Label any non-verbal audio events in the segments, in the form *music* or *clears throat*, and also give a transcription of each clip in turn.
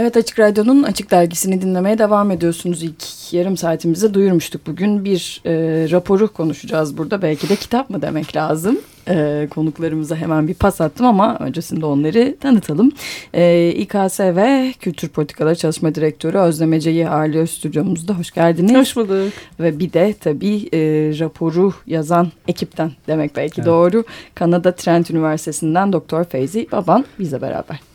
Evet Açık Radyo'nun Açık Dergisi'ni dinlemeye devam ediyorsunuz. İlk yarım saatimizde duyurmuştuk. Bugün bir e, raporu konuşacağız burada. Belki de kitap mı demek lazım. E, konuklarımıza hemen bir pas attım ama öncesinde onları tanıtalım. E, İKSV Kültür Politikaları Çalışma Direktörü Özlem Ece'yi ağırlıyor stüdyomuzda. Hoş geldiniz. Hoş bulduk. Ve bir de tabii e, raporu yazan ekipten demek belki evet. doğru. Kanada Trent Üniversitesi'nden Doktor Feyzi Baban bize beraber.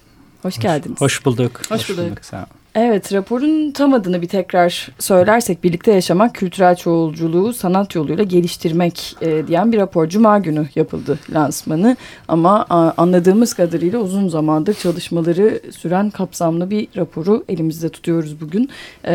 Hoş, geldiniz. Hoş bulduk. Hoş, bulduk. bulduk. Sağ olun. Evet, raporun tam adını bir tekrar söylersek birlikte yaşamak, kültürel çoğulculuğu sanat yoluyla geliştirmek e, diyen bir rapor. Cuma günü yapıldı lansmanı ama a, anladığımız kadarıyla uzun zamandır çalışmaları süren kapsamlı bir raporu elimizde tutuyoruz bugün. E,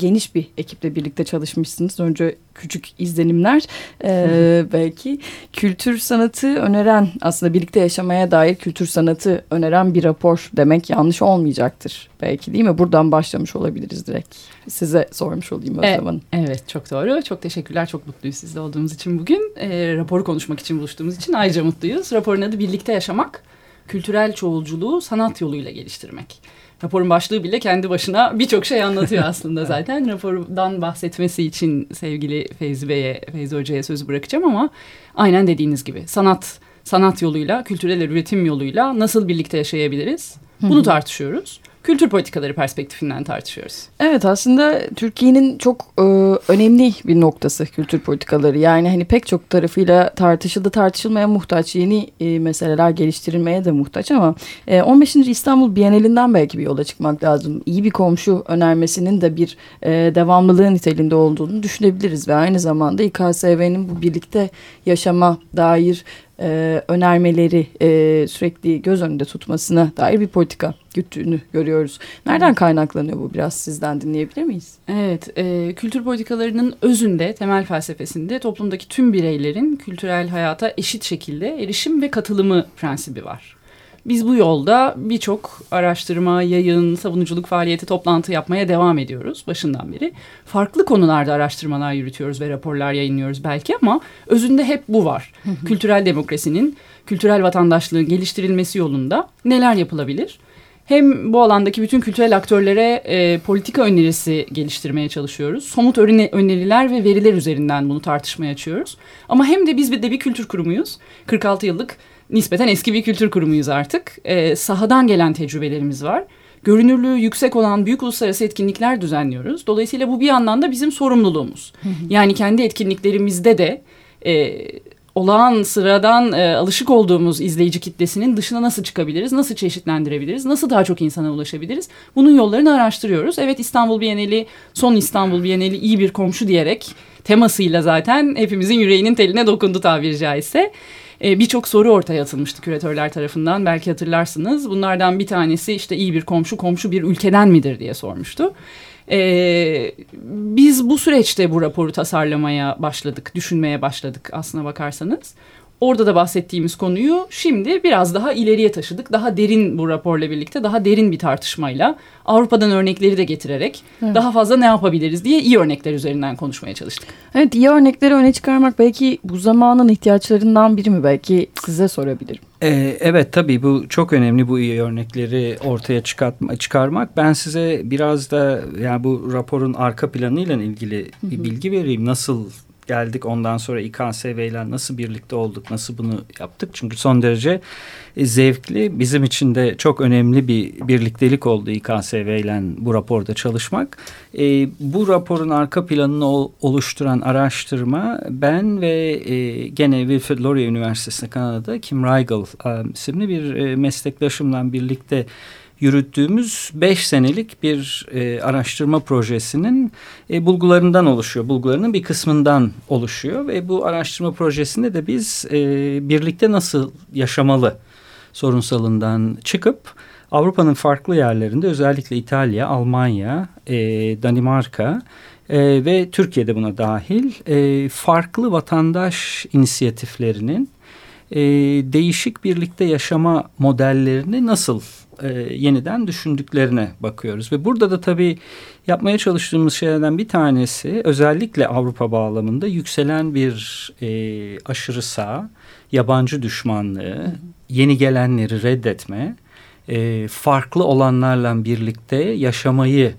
geniş bir ekiple birlikte çalışmışsınız. Önce küçük izlenimler e, belki. Kültür sanatı öneren aslında birlikte yaşamaya dair kültür sanatı öneren bir rapor demek yanlış olmayacaktır belki değil mi? Buradan başlamış olabiliriz direkt. Size sormuş olayım Özlem Hanım. E, evet çok doğru. Çok teşekkürler. Çok mutluyuz sizde olduğumuz için bugün. E, raporu konuşmak için buluştuğumuz için ayrıca mutluyuz. Raporun adı Birlikte Yaşamak, Kültürel Çoğulculuğu Sanat Yoluyla Geliştirmek. Raporun başlığı bile kendi başına birçok şey anlatıyor *laughs* aslında zaten. Rapordan bahsetmesi için sevgili Feyzi Bey'e, Feyzi Hoca'ya sözü bırakacağım ama aynen dediğiniz gibi sanat sanat yoluyla, kültürel üretim yoluyla nasıl birlikte yaşayabiliriz? Bunu tartışıyoruz kültür politikaları perspektifinden tartışıyoruz. Evet aslında Türkiye'nin çok e, önemli bir noktası kültür politikaları. Yani hani pek çok tarafıyla tartışıldı tartışılmaya muhtaç yeni e, meseleler geliştirilmeye de muhtaç ama e, 15. İstanbul Bienalinden belki bir yola çıkmak lazım. İyi bir komşu önermesinin de bir e, devamlılığı niteliğinde olduğunu düşünebiliriz ve aynı zamanda İKSV'nin bu birlikte yaşama dair e, önermeleri e, sürekli göz önünde tutmasına dair bir politika güttüğünü görüyoruz. Nereden kaynaklanıyor bu biraz sizden dinleyebilir miyiz? Evet, e, kültür politikalarının özünde, temel felsefesinde toplumdaki tüm bireylerin kültürel hayata eşit şekilde erişim ve katılımı prensibi var. Biz bu yolda birçok araştırma, yayın, savunuculuk faaliyeti, toplantı yapmaya devam ediyoruz başından beri. Farklı konularda araştırmalar yürütüyoruz ve raporlar yayınlıyoruz belki ama özünde hep bu var. Kültürel demokrasinin, kültürel vatandaşlığın geliştirilmesi yolunda neler yapılabilir? Hem bu alandaki bütün kültürel aktörlere e, politika önerisi geliştirmeye çalışıyoruz. Somut öneriler ve veriler üzerinden bunu tartışmaya açıyoruz. Ama hem de biz de bir kültür kurumuyuz. 46 yıllık nispeten eski bir kültür kurumuyuz artık. E, sahadan gelen tecrübelerimiz var. Görünürlüğü yüksek olan büyük uluslararası etkinlikler düzenliyoruz. Dolayısıyla bu bir yandan da bizim sorumluluğumuz. yani kendi etkinliklerimizde de e, olağan sıradan e, alışık olduğumuz izleyici kitlesinin dışına nasıl çıkabiliriz? Nasıl çeşitlendirebiliriz? Nasıl daha çok insana ulaşabiliriz? Bunun yollarını araştırıyoruz. Evet İstanbul Bienali, son İstanbul Bienali iyi bir komşu diyerek temasıyla zaten hepimizin yüreğinin teline dokundu tabiri caizse e, birçok soru ortaya atılmıştı küratörler tarafından. Belki hatırlarsınız. Bunlardan bir tanesi işte iyi bir komşu komşu bir ülkeden midir diye sormuştu. Ee, biz bu süreçte bu raporu tasarlamaya başladık, düşünmeye başladık aslına bakarsanız. Orada da bahsettiğimiz konuyu şimdi biraz daha ileriye taşıdık. Daha derin bu raporla birlikte daha derin bir tartışmayla Avrupa'dan örnekleri de getirerek evet. daha fazla ne yapabiliriz diye iyi örnekler üzerinden konuşmaya çalıştık. Evet iyi örnekleri öne çıkarmak belki bu zamanın ihtiyaçlarından biri mi belki size sorabilirim. Ee, evet tabii bu çok önemli bu iyi örnekleri ortaya çıkartma, çıkarmak. Ben size biraz da yani bu raporun arka planıyla ilgili bir bilgi vereyim. Nasıl geldik. Ondan sonra İKSV ile nasıl birlikte olduk, nasıl bunu yaptık. Çünkü son derece e, zevkli, bizim için de çok önemli bir birliktelik oldu İKSV ile bu raporda çalışmak. E, bu raporun arka planını oluşturan araştırma ben ve e, gene Wilfrid Laurier Üniversitesi'nde Kanada'da Kim Rigel e, isimli bir e, meslektaşımla birlikte yürüttüğümüz beş senelik bir e, araştırma projesinin e, bulgularından oluşuyor. Bulgularının bir kısmından oluşuyor ve bu araştırma projesinde de biz e, birlikte nasıl yaşamalı sorunsalından çıkıp Avrupa'nın farklı yerlerinde özellikle İtalya, Almanya, e, Danimarka e, ve Türkiye'de buna dahil e, farklı vatandaş inisiyatiflerinin e, değişik birlikte yaşama modellerini nasıl e, yeniden düşündüklerine bakıyoruz. Ve burada da tabii yapmaya çalıştığımız şeylerden bir tanesi özellikle Avrupa bağlamında yükselen bir e, aşırı sağ, yabancı düşmanlığı, yeni gelenleri reddetme e, farklı olanlarla birlikte yaşamayı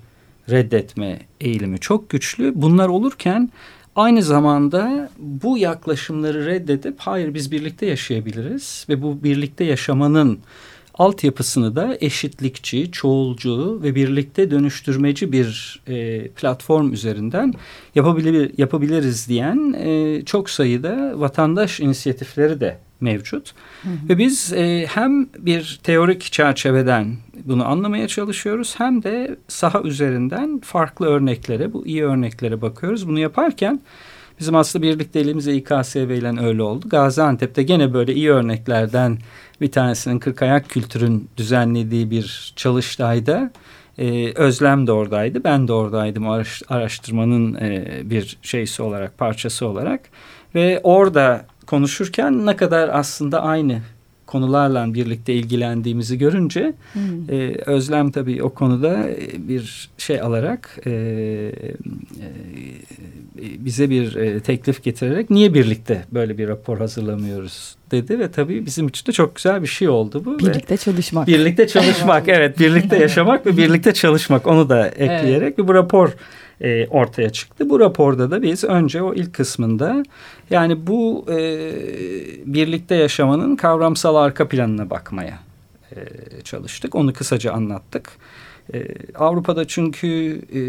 reddetme eğilimi çok güçlü. Bunlar olurken aynı zamanda bu yaklaşımları reddedip hayır biz birlikte yaşayabiliriz ve bu birlikte yaşamanın altyapısını da eşitlikçi, çoğulcu ve birlikte dönüştürmeci bir e, platform üzerinden yapabilir, yapabiliriz diyen e, çok sayıda vatandaş inisiyatifleri de mevcut. Hı hı. Ve biz e, hem bir teorik çerçeveden bunu anlamaya çalışıyoruz hem de saha üzerinden farklı örneklere, bu iyi örneklere bakıyoruz. Bunu yaparken bizim aslında birlikte elimize İKSV ile öyle oldu. Gaziantep'te gene böyle iyi örneklerden bir tanesinin kırk ayak kültürün düzenlediği bir çalıştayda e, Özlem de oradaydı. Ben de oradaydım araştırmanın e, bir şeysi olarak, parçası olarak. Ve orada konuşurken ne kadar aslında aynı konularla birlikte ilgilendiğimizi görünce hmm. e, Özlem tabii o konuda e, bir şey alarak e, e, bize bir e, teklif getirerek niye birlikte böyle bir rapor hazırlamıyoruz dedi ve tabii bizim için de çok güzel bir şey oldu bu. Birlikte ve çalışmak. Birlikte çalışmak *laughs* evet birlikte yaşamak ve birlikte çalışmak onu da ekleyerek evet. bu rapor e, ortaya çıktı. Bu raporda da biz önce o ilk kısmında yani bu e, birlikte yaşamanın kavramsal arka planına bakmaya e, çalıştık. Onu kısaca anlattık. Ee, Avrupa'da çünkü e,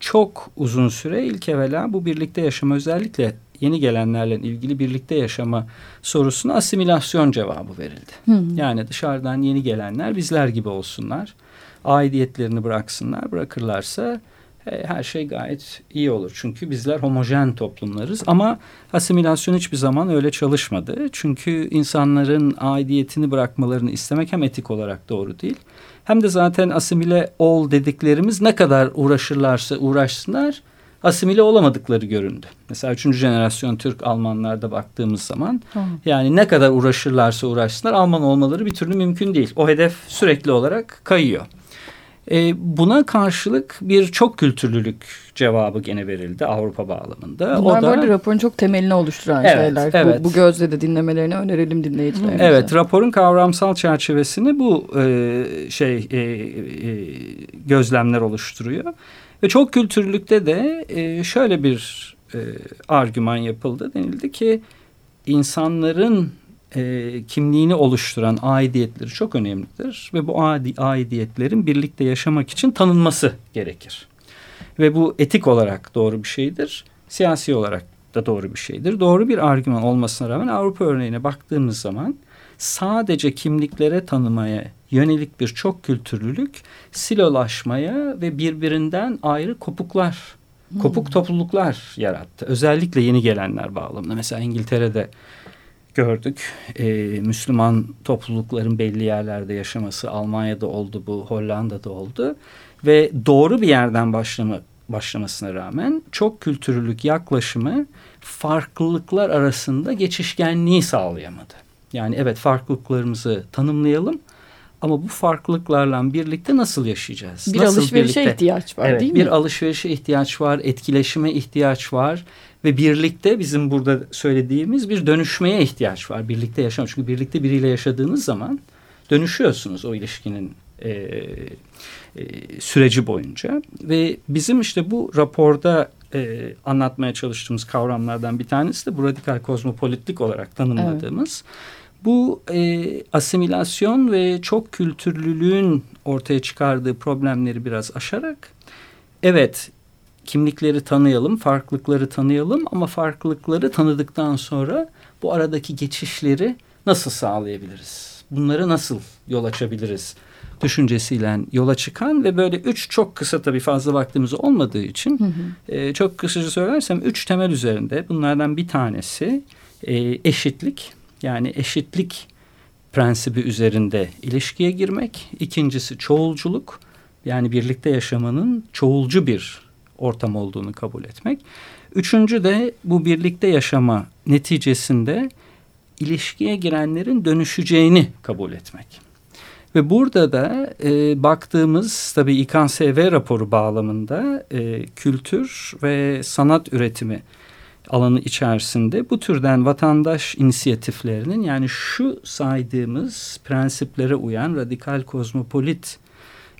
çok uzun süre ilk evvela bu birlikte yaşama özellikle yeni gelenlerle ilgili birlikte yaşama sorusuna asimilasyon cevabı verildi. Hı. Yani dışarıdan yeni gelenler bizler gibi olsunlar. Aidiyetlerini bıraksınlar. Bırakırlarsa e, her şey gayet iyi olur. Çünkü bizler homojen toplumlarız ama asimilasyon hiçbir zaman öyle çalışmadı. Çünkü insanların aidiyetini bırakmalarını istemek hem etik olarak doğru değil hem de zaten asimile ol dediklerimiz ne kadar uğraşırlarsa uğraşsınlar asimile olamadıkları göründü. Mesela üçüncü jenerasyon Türk Almanlarda baktığımız zaman Hı. yani ne kadar uğraşırlarsa uğraşsınlar Alman olmaları bir türlü mümkün değil. O hedef sürekli olarak kayıyor. E, buna karşılık bir çok kültürlülük cevabı gene verildi Avrupa bağlamında. Bunlar o da, böyle raporun çok temelini oluşturan evet, şeyler. Evet. Bu, bu gözle de dinlemelerini önerelim dinleyicilerimize. Evet raporun kavramsal çerçevesini bu e, şey e, e, gözlemler oluşturuyor. Ve çok kültürlükte de e, şöyle bir e, argüman yapıldı. Denildi ki insanların e, kimliğini oluşturan aidiyetleri çok önemlidir. Ve bu aidiyetlerin birlikte yaşamak için tanınması gerekir. Ve bu etik olarak doğru bir şeydir. Siyasi olarak da doğru bir şeydir. Doğru bir argüman olmasına rağmen Avrupa örneğine baktığımız zaman sadece kimliklere tanımaya yönelik bir çok kültürlülük silolaşmaya ve birbirinden ayrı kopuklar, hmm. kopuk topluluklar yarattı. Özellikle yeni gelenler bağlamında. Mesela İngiltere'de gördük. E, Müslüman toplulukların belli yerlerde yaşaması Almanya'da oldu bu, Hollanda'da oldu. Ve doğru bir yerden başlama, başlamasına rağmen çok kültürlülük yaklaşımı farklılıklar arasında geçişkenliği sağlayamadı. Yani evet farklılıklarımızı tanımlayalım ama bu farklılıklarla birlikte nasıl yaşayacağız? Bir nasıl alışverişe birlikte? ihtiyaç var evet, değil mi? Bir alışverişe ihtiyaç var, etkileşime ihtiyaç var ve birlikte bizim burada söylediğimiz bir dönüşmeye ihtiyaç var. Birlikte yaşamak. Çünkü birlikte biriyle yaşadığınız zaman dönüşüyorsunuz o ilişkinin e, e, süreci boyunca. Ve bizim işte bu raporda e, anlatmaya çalıştığımız kavramlardan bir tanesi de bu radikal kozmopolitlik olarak tanımladığımız. Evet. Bu e, asimilasyon ve çok kültürlülüğün ortaya çıkardığı problemleri biraz aşarak evet kimlikleri tanıyalım, farklılıkları tanıyalım ama farklılıkları tanıdıktan sonra bu aradaki geçişleri nasıl sağlayabiliriz? Bunları nasıl yol açabiliriz? düşüncesiyle yola çıkan ve böyle üç çok kısa tabii fazla vaktimiz olmadığı için hı hı. E, çok kısaca söylersem üç temel üzerinde bunlardan bir tanesi e, eşitlik yani eşitlik prensibi üzerinde ilişkiye girmek. İkincisi çoğulculuk yani birlikte yaşamanın çoğulcu bir ortam olduğunu kabul etmek. Üçüncü de bu birlikte yaşama neticesinde ilişkiye girenlerin dönüşeceğini kabul etmek. Ve burada da e, baktığımız tabii İKSV raporu bağlamında e, kültür ve sanat üretimi alanı içerisinde bu türden vatandaş inisiyatiflerinin yani şu saydığımız prensiplere uyan radikal kozmopolit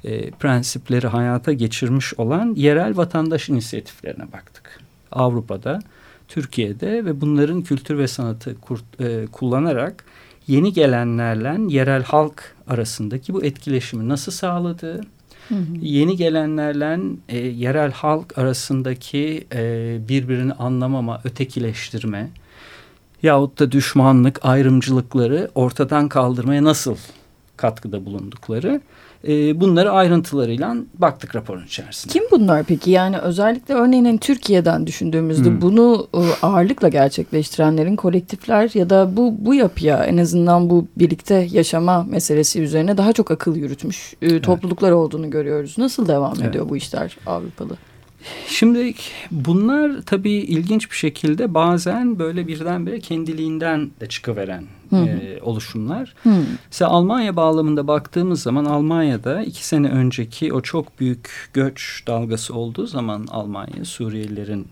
e, prensipleri hayata geçirmiş olan yerel vatandaş inisiyatiflerine baktık. Avrupa'da, Türkiye'de ve bunların kültür ve sanatı kurt, e, kullanarak yeni gelenlerle yerel halk arasındaki bu etkileşimi nasıl sağladığı, hı hı. yeni gelenlerle e, yerel halk arasındaki e, birbirini anlamama, ötekileştirme yahut da düşmanlık, ayrımcılıkları ortadan kaldırmaya nasıl katkıda bulundukları e, bunları ayrıntılarıyla baktık raporun içerisinde. Kim bunlar peki? Yani özellikle örneğin hani Türkiye'den düşündüğümüzde hmm. bunu e, ağırlıkla gerçekleştirenlerin kolektifler ya da bu bu yapıya en azından bu birlikte yaşama meselesi üzerine daha çok akıl yürütmüş e, evet. topluluklar olduğunu görüyoruz. Nasıl devam evet. ediyor bu işler Avrupalı? Şimdi bunlar tabii ilginç bir şekilde bazen böyle birdenbire kendiliğinden de çıkıveren e, oluşumlar. Hı. Mesela Almanya bağlamında baktığımız zaman Almanya'da iki sene önceki o çok büyük göç dalgası olduğu zaman Almanya Suriyelilerin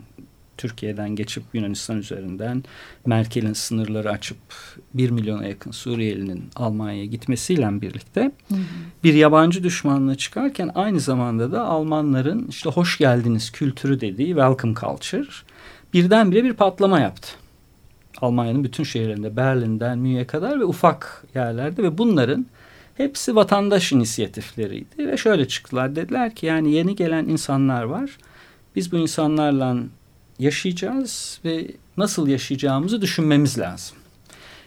Türkiye'den geçip Yunanistan üzerinden Merkel'in sınırları açıp bir milyona yakın Suriyelinin Almanya'ya gitmesiyle birlikte hı hı. bir yabancı düşmanlığı çıkarken aynı zamanda da Almanların işte hoş geldiniz kültürü dediği welcome culture birdenbire bir patlama yaptı. Almanya'nın bütün şehirlerinde Berlin'den Münih'e kadar ve ufak yerlerde ve bunların hepsi vatandaş inisiyatifleriydi ve şöyle çıktılar dediler ki yani yeni gelen insanlar var. Biz bu insanlarla yaşayacağız ve nasıl yaşayacağımızı düşünmemiz lazım.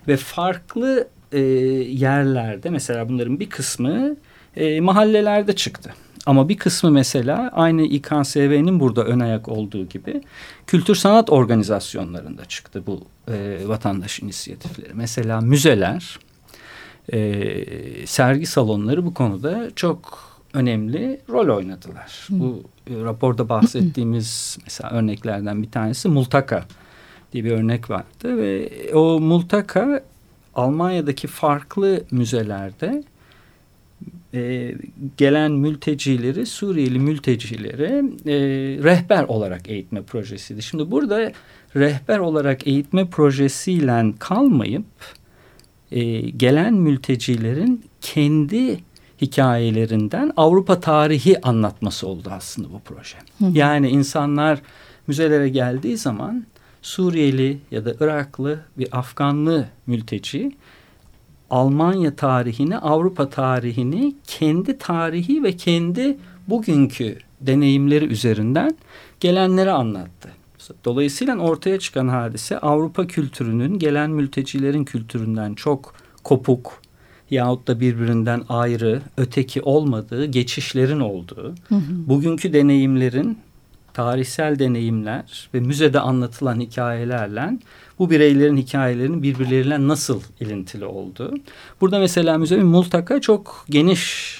Ve farklı e, yerlerde mesela bunların bir kısmı e, mahallelerde çıktı. Ama bir kısmı mesela aynı İKSV'nin burada ön ayak olduğu gibi kültür sanat organizasyonlarında çıktı bu e, vatandaş inisiyatifleri. Mesela müzeler, e, sergi salonları bu konuda çok önemli rol oynadılar. Hı. Bu e, raporda bahsettiğimiz mesela örneklerden bir tanesi Multaka diye bir örnek vardı ve o Multaka Almanya'daki farklı müzelerde e, gelen mültecileri Suriyeli mültecileri e, rehber olarak eğitme projesiydi. Şimdi burada rehber olarak eğitme projesiyle kalmayıp e, gelen mültecilerin kendi hikayelerinden Avrupa tarihi anlatması oldu aslında bu proje. Hı. Yani insanlar müzelere geldiği zaman Suriyeli ya da Iraklı bir Afganlı mülteci Almanya tarihini, Avrupa tarihini kendi tarihi ve kendi bugünkü deneyimleri üzerinden gelenlere anlattı. Dolayısıyla ortaya çıkan hadise Avrupa kültürünün gelen mültecilerin kültüründen çok kopuk yahut da birbirinden ayrı, öteki olmadığı geçişlerin olduğu, hı hı. bugünkü deneyimlerin tarihsel deneyimler ve müzede anlatılan hikayelerle bu bireylerin hikayelerinin birbirleriyle nasıl ilintili olduğu. Burada mesela müze Multaka çok geniş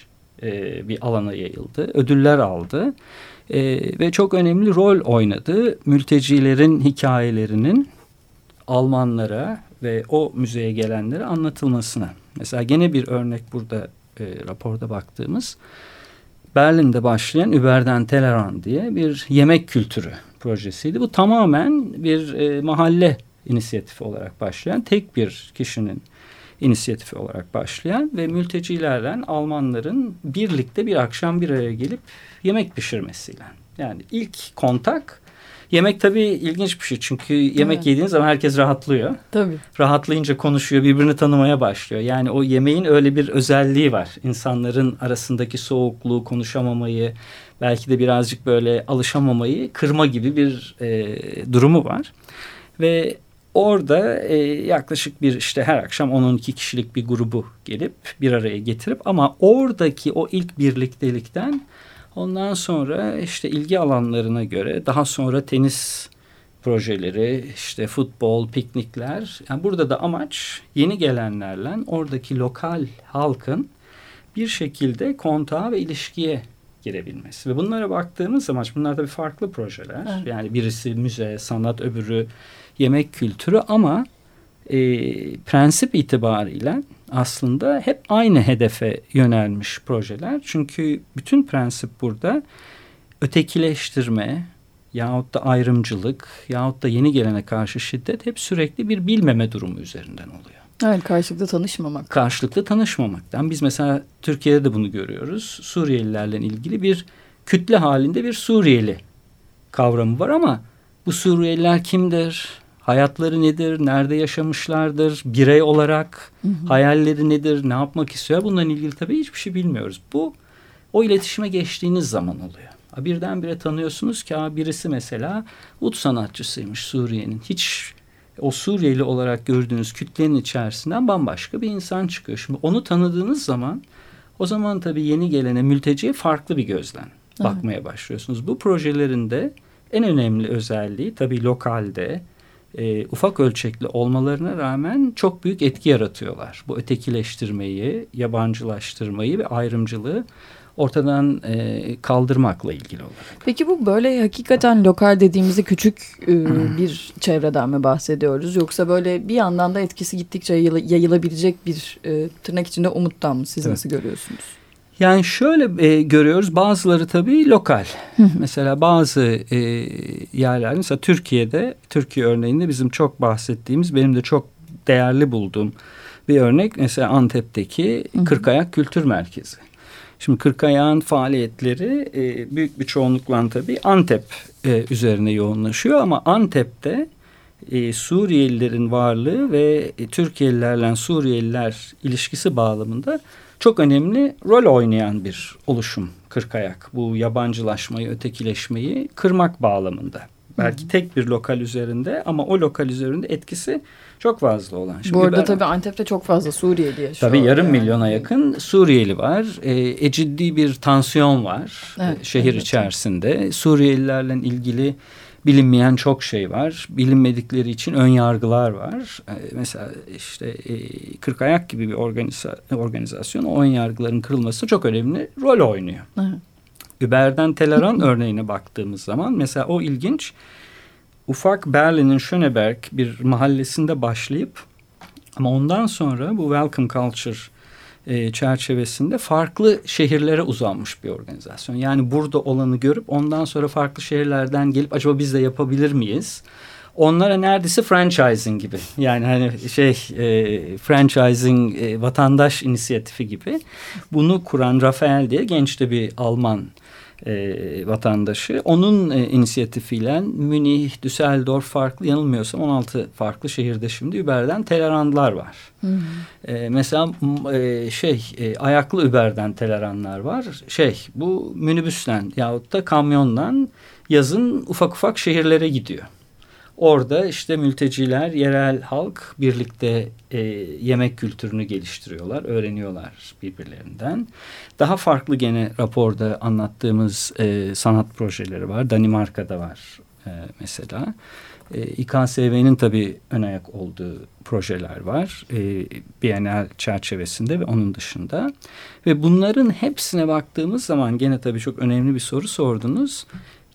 e, bir alana yayıldı. Ödüller aldı. E, ve çok önemli rol oynadı. Mültecilerin hikayelerinin Almanlara ve o müzeye gelenlere anlatılmasına. Mesela gene bir örnek burada e, raporda baktığımız Berlin'de başlayan Überden Teleran diye bir yemek kültürü projesiydi. Bu tamamen bir e, mahalle inisiyatifi olarak başlayan tek bir kişinin inisiyatifi olarak başlayan ve mültecilerden Almanların birlikte bir akşam bir araya gelip yemek pişirmesiyle. Yani ilk kontak Yemek tabii ilginç bir şey çünkü yemek evet. yediğiniz zaman herkes rahatlıyor. Tabii. Rahatlayınca konuşuyor, birbirini tanımaya başlıyor. Yani o yemeğin öyle bir özelliği var. İnsanların arasındaki soğukluğu, konuşamamayı, belki de birazcık böyle alışamamayı kırma gibi bir e, durumu var. Ve orada e, yaklaşık bir işte her akşam 10-12 kişilik bir grubu gelip bir araya getirip ama oradaki o ilk birliktelikten Ondan sonra işte ilgi alanlarına göre daha sonra tenis projeleri, işte futbol, piknikler. Yani burada da amaç yeni gelenlerle oradaki lokal halkın bir şekilde kontağa ve ilişkiye girebilmesi. Ve bunlara baktığımız zaman bunlar da bir farklı projeler. Evet. Yani birisi müze, sanat, öbürü yemek kültürü ama e, prensip itibariyle aslında hep aynı hedefe yönelmiş projeler. Çünkü bütün prensip burada ötekileştirme yahut da ayrımcılık yahut da yeni gelene karşı şiddet hep sürekli bir bilmeme durumu üzerinden oluyor. Evet karşılıklı tanışmamak. Karşılıklı tanışmamaktan. Biz mesela Türkiye'de de bunu görüyoruz. Suriyelilerle ilgili bir kütle halinde bir Suriyeli kavramı var ama bu Suriyeliler kimdir? Hayatları nedir? Nerede yaşamışlardır? Birey olarak hı hı. hayalleri nedir? Ne yapmak istiyor? Bundan ilgili tabii hiçbir şey bilmiyoruz. Bu o iletişime geçtiğiniz zaman oluyor. Birdenbire tanıyorsunuz ki birisi mesela ut sanatçısıymış Suriye'nin. Hiç o Suriyeli olarak gördüğünüz kütlenin içerisinden bambaşka bir insan çıkıyor. Şimdi onu tanıdığınız zaman o zaman tabii yeni gelene mülteciye farklı bir gözden bakmaya başlıyorsunuz. Bu projelerinde en önemli özelliği tabii lokalde e, ufak ölçekli olmalarına rağmen çok büyük etki yaratıyorlar. Bu ötekileştirmeyi, yabancılaştırmayı ve ayrımcılığı ortadan e, kaldırmakla ilgili olarak. Peki bu böyle hakikaten lokal dediğimizde küçük e, bir çevreden mi bahsediyoruz? Yoksa böyle bir yandan da etkisi gittikçe yayıl, yayılabilecek bir e, tırnak içinde umuttan mı? Siz evet. nasıl görüyorsunuz? Yani şöyle e, görüyoruz bazıları tabii lokal. mesela bazı e, yerler mesela Türkiye'de Türkiye örneğinde bizim çok bahsettiğimiz benim de çok değerli bulduğum bir örnek mesela Antep'teki Kırkayak Kültür Merkezi. Şimdi Kırkayağ'ın faaliyetleri e, büyük bir çoğunlukla tabii Antep e, üzerine yoğunlaşıyor ama Antep'te e, Suriyelilerin varlığı ve e, Türkiye'lilerle Suriyeliler ilişkisi bağlamında çok önemli rol oynayan bir oluşum Kırkayak. Bu yabancılaşmayı, ötekileşmeyi kırmak bağlamında. Belki tek bir lokal üzerinde ama o lokal üzerinde etkisi çok fazla olan. Şimdi Bu arada ben, tabii Antep'te çok fazla Suriyeli yaşıyor. Tabii yarım yani. milyona yakın Suriyeli var. E, e, ciddi bir tansiyon var evet, e, şehir evet. içerisinde. Suriyelilerle ilgili bilinmeyen çok şey var. Bilinmedikleri için ön yargılar var. E, mesela işte e, Kırk Ayak gibi bir organiza organizasyon o ön yargıların kırılması çok önemli rol oynuyor. Evet. Über'den Teleran *laughs* örneğine baktığımız zaman mesela o ilginç ufak Berlin'in Schöneberg bir mahallesinde başlayıp ama ondan sonra bu Welcome Culture e, çerçevesinde farklı şehirlere uzanmış bir organizasyon. Yani burada olanı görüp ondan sonra farklı şehirlerden gelip acaba biz de yapabilir miyiz? Onlara neredeyse franchising gibi yani hani şey e, franchising e, vatandaş inisiyatifi gibi bunu kuran Rafael diye genç de bir Alman e, vatandaşı. Onun e, inisiyatifiyle Münih, Düsseldorf farklı yanılmıyorsam 16 farklı şehirde şimdi Uber'den teleranlar var. Hı hı. E, mesela e, şey e, ayaklı Uber'den teleranlar var. Şey bu minibüsle yahut da kamyonla yazın ufak ufak şehirlere gidiyor. Orada işte mülteciler, yerel halk birlikte e, yemek kültürünü geliştiriyorlar, öğreniyorlar birbirlerinden. Daha farklı gene raporda anlattığımız e, sanat projeleri var. Danimarka'da var e, mesela. E, İKSV'nin tabii ön ayak olduğu projeler var. E, Bienal çerçevesinde ve onun dışında. Ve bunların hepsine baktığımız zaman gene tabii çok önemli bir soru sordunuz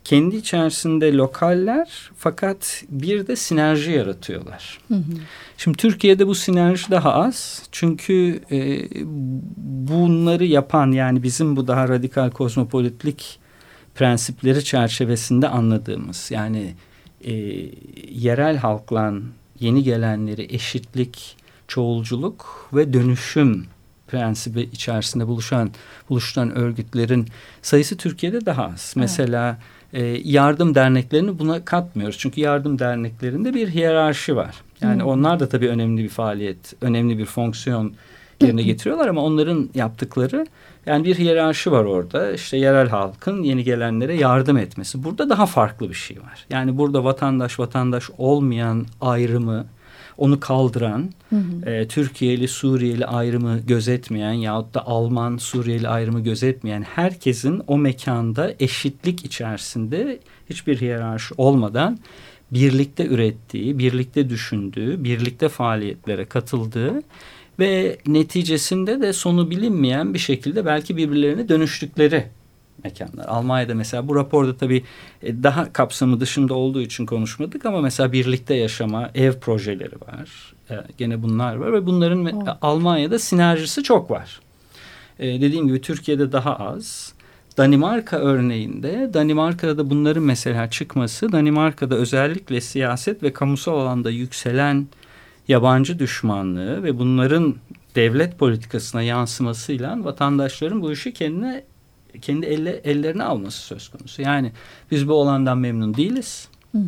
kendi içerisinde lokaller fakat bir de sinerji yaratıyorlar. Hı hı. Şimdi Türkiye'de bu sinerji daha az. Çünkü e, bunları yapan yani bizim bu daha radikal kozmopolitlik prensipleri çerçevesinde anladığımız yani e, yerel halkla yeni gelenleri eşitlik, çoğulculuk ve dönüşüm prensibi içerisinde buluşan buluşturan örgütlerin sayısı Türkiye'de daha az. Evet. Mesela e, yardım derneklerini buna katmıyoruz. Çünkü yardım derneklerinde bir hiyerarşi var. Yani hmm. onlar da tabii önemli bir faaliyet, önemli bir fonksiyon yerine getiriyorlar ama onların yaptıkları yani bir hiyerarşi var orada. İşte yerel halkın yeni gelenlere yardım etmesi. Burada daha farklı bir şey var. Yani burada vatandaş vatandaş olmayan ayrımı onu kaldıran, hı hı. E, Türkiye'li Suriyeli ayrımı gözetmeyen yahut da Alman Suriyeli ayrımı gözetmeyen herkesin o mekanda eşitlik içerisinde hiçbir hiyerarşi olmadan birlikte ürettiği, birlikte düşündüğü, birlikte faaliyetlere katıldığı ve neticesinde de sonu bilinmeyen bir şekilde belki birbirlerine dönüştükleri mekanlar. Almanya'da mesela bu raporda tabii e, daha kapsamı dışında olduğu için konuşmadık ama mesela birlikte yaşama ev projeleri var. E, gene bunlar var ve bunların oh. Almanya'da sinerjisi çok var. E, dediğim gibi Türkiye'de daha az. Danimarka örneğinde Danimarka'da bunların mesela çıkması Danimarka'da özellikle siyaset ve kamusal alanda yükselen yabancı düşmanlığı ve bunların devlet politikasına yansımasıyla vatandaşların bu işi kendine kendi elle, ellerine alması söz konusu. Yani biz bu olandan memnun değiliz. Hmm.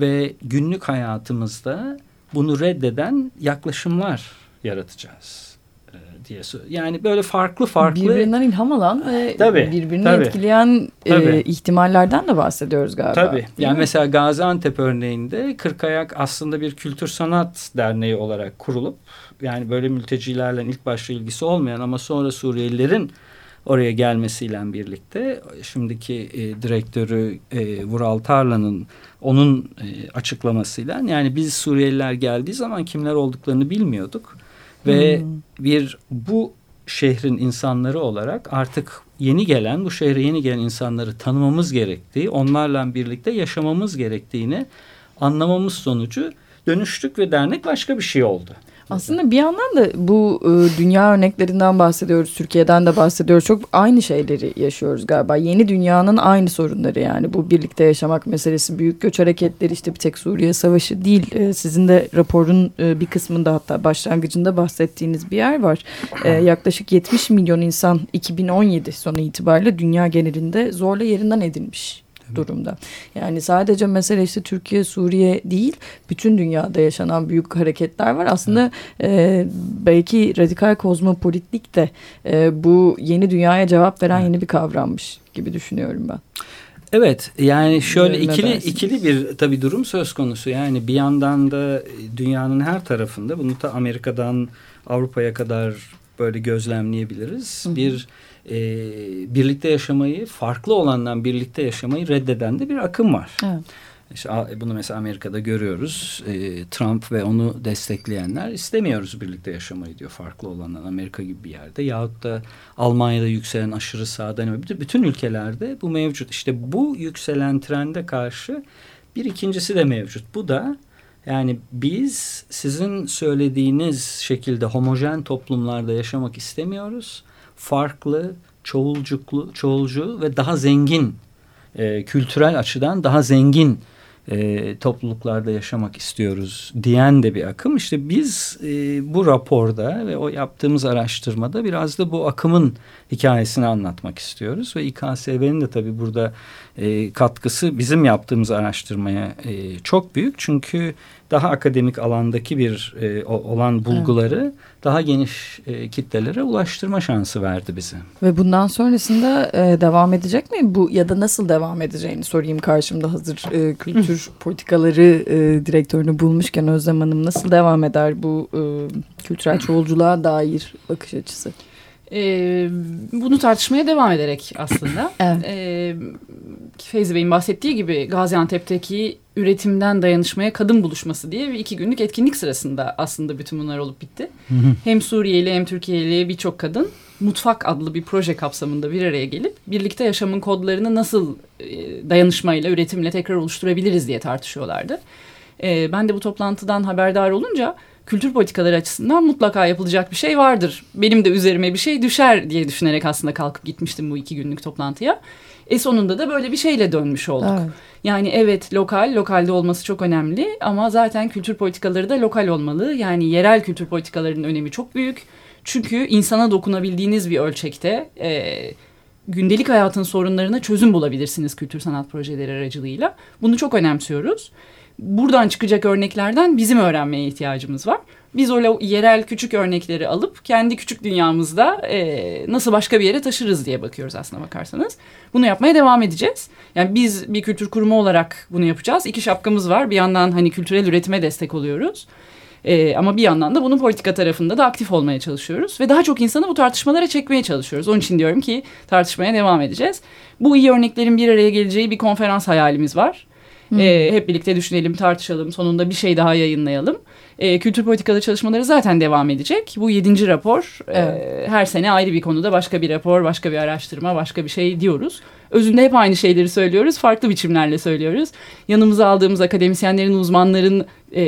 Ve günlük hayatımızda bunu reddeden yaklaşımlar yaratacağız e, diye Yani böyle farklı farklı birbirinden ilham alan ve tabii, birbirini tabii, etkileyen e, tabii. E, ihtimallerden de bahsediyoruz galiba. Tabii. Yani mi? mesela Gaziantep örneğinde Kırkayak aslında bir kültür sanat derneği olarak kurulup yani böyle mültecilerle ilk başta ilgisi olmayan ama sonra Suriyelilerin oraya gelmesiyle birlikte şimdiki e, direktörü e, Vural Tarla'nın onun e, açıklamasıyla yani biz Suriyeliler geldiği zaman kimler olduklarını bilmiyorduk ve hmm. bir bu şehrin insanları olarak artık yeni gelen bu şehre yeni gelen insanları tanımamız gerektiği onlarla birlikte yaşamamız gerektiğini anlamamız sonucu dönüştük ve dernek başka bir şey oldu. Aslında bir yandan da bu e, dünya örneklerinden bahsediyoruz, Türkiye'den de bahsediyoruz. Çok aynı şeyleri yaşıyoruz galiba. Yeni dünyanın aynı sorunları yani. Bu birlikte yaşamak meselesi, büyük göç hareketleri işte bir tek Suriye Savaşı değil. E, sizin de raporun e, bir kısmında hatta başlangıcında bahsettiğiniz bir yer var. E, yaklaşık 70 milyon insan 2017 sonu itibariyle dünya genelinde zorla yerinden edilmiş durumda. Yani sadece mesele işte Türkiye, Suriye değil, bütün dünyada yaşanan büyük hareketler var. Aslında e, belki radikal kozmopolitlik de e, bu yeni dünyaya cevap veren yeni bir kavrammış gibi düşünüyorum ben. Evet yani şöyle ikili ikili bir tabii durum söz konusu. Yani bir yandan da dünyanın her tarafında bunu da Amerika'dan Avrupa'ya kadar böyle gözlemleyebiliriz. Hı hı. Bir e, birlikte yaşamayı, farklı olandan birlikte yaşamayı reddeden de bir akım var. Evet. İşte bunu mesela Amerika'da görüyoruz. E, Trump ve onu destekleyenler istemiyoruz birlikte yaşamayı diyor farklı olandan Amerika gibi bir yerde. Yahut da Almanya'da yükselen aşırı sağdan bütün ülkelerde bu mevcut. İşte bu yükselen trende karşı bir ikincisi de mevcut. Bu da yani biz sizin söylediğiniz şekilde homojen toplumlarda yaşamak istemiyoruz. Farklı, çoğulcuklu, çoğulcu ve daha zengin e, kültürel açıdan daha zengin e, topluluklarda yaşamak istiyoruz diyen de bir akım. İşte biz e, bu raporda ve o yaptığımız araştırmada biraz da bu akımın hikayesini anlatmak istiyoruz. Ve İKSV'nin de tabii burada e, katkısı bizim yaptığımız araştırmaya e, çok büyük. Çünkü daha akademik alandaki bir e, olan bulguları evet. daha geniş e, kitlelere ulaştırma şansı verdi bize. Ve bundan sonrasında e, devam edecek mi? Bu ya da nasıl devam edeceğini sorayım karşımda hazır e, kültür politikaları e, direktörünü bulmuşken Özlem Hanım nasıl devam eder bu e, kültürel çoğulculuğa dair bakış açısı? E, bunu tartışmaya devam ederek aslında. *clears throat* evet. E, Feyzi Bey'in bahsettiği gibi Gaziantep'teki üretimden dayanışmaya kadın buluşması diye bir iki günlük etkinlik sırasında aslında bütün bunlar olup bitti. *laughs* hem Suriyeli hem Türkiye'li birçok kadın Mutfak adlı bir proje kapsamında bir araya gelip birlikte yaşamın kodlarını nasıl e, dayanışmayla, üretimle tekrar oluşturabiliriz diye tartışıyorlardı. E, ben de bu toplantıdan haberdar olunca kültür politikaları açısından mutlaka yapılacak bir şey vardır. Benim de üzerime bir şey düşer diye düşünerek aslında kalkıp gitmiştim bu iki günlük toplantıya. E sonunda da böyle bir şeyle dönmüş olduk. Evet. Yani evet lokal, lokalde olması çok önemli ama zaten kültür politikaları da lokal olmalı. Yani yerel kültür politikalarının önemi çok büyük. Çünkü insana dokunabildiğiniz bir ölçekte e, gündelik hayatın sorunlarına çözüm bulabilirsiniz kültür sanat projeleri aracılığıyla. Bunu çok önemsiyoruz buradan çıkacak örneklerden bizim öğrenmeye ihtiyacımız var. Biz o yerel küçük örnekleri alıp kendi küçük dünyamızda e, nasıl başka bir yere taşırız diye bakıyoruz aslına bakarsanız. Bunu yapmaya devam edeceğiz. Yani biz bir kültür kurumu olarak bunu yapacağız. İki şapkamız var. Bir yandan hani kültürel üretime destek oluyoruz. Ee, ama bir yandan da bunun politika tarafında da aktif olmaya çalışıyoruz. Ve daha çok insanı bu tartışmalara çekmeye çalışıyoruz. Onun için diyorum ki tartışmaya devam edeceğiz. Bu iyi örneklerin bir araya geleceği bir konferans hayalimiz var. E, hep birlikte düşünelim, tartışalım, sonunda bir şey daha yayınlayalım. E, kültür politikaları çalışmaları zaten devam edecek. Bu yedinci rapor. Evet. E, her sene ayrı bir konuda başka bir rapor, başka bir araştırma, başka bir şey diyoruz. Özünde hep aynı şeyleri söylüyoruz, farklı biçimlerle söylüyoruz. Yanımıza aldığımız akademisyenlerin, uzmanların e,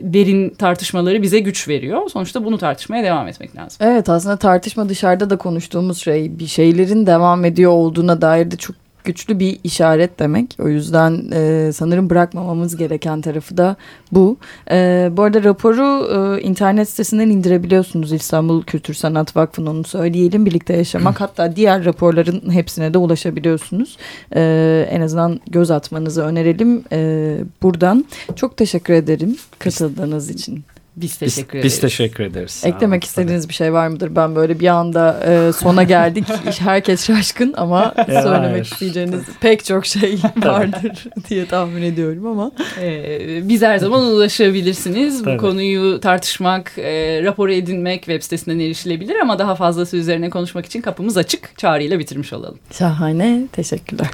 derin tartışmaları bize güç veriyor. Sonuçta bunu tartışmaya devam etmek lazım. Evet aslında tartışma dışarıda da konuştuğumuz şey bir şeylerin devam ediyor olduğuna dair de çok güçlü bir işaret demek. O yüzden e, sanırım bırakmamamız gereken tarafı da bu. E, bu arada raporu e, internet sitesinden indirebiliyorsunuz. İstanbul Kültür Sanat Vakfı'nın onu söyleyelim. Birlikte yaşamak *clears throat* hatta diğer raporların hepsine de ulaşabiliyorsunuz. E, en azından göz atmanızı önerelim e, buradan. Çok teşekkür ederim katıldığınız için. Biz teşekkür biz, ederiz. Biz teşekkür ederiz. Eklemek istediğiniz bir şey var mıdır? Ben böyle bir anda e, sona geldik. *laughs* Herkes şaşkın ama söylemek isteyeceğiniz pek çok şey *laughs* vardır *laughs* diye tahmin ediyorum ama. Ee, biz her zaman ulaşabilirsiniz. Bu konuyu tartışmak, e, rapor edinmek web sitesinden erişilebilir ama daha fazlası üzerine konuşmak için kapımız açık. Çağrıyla bitirmiş olalım. Şahane. Teşekkürler.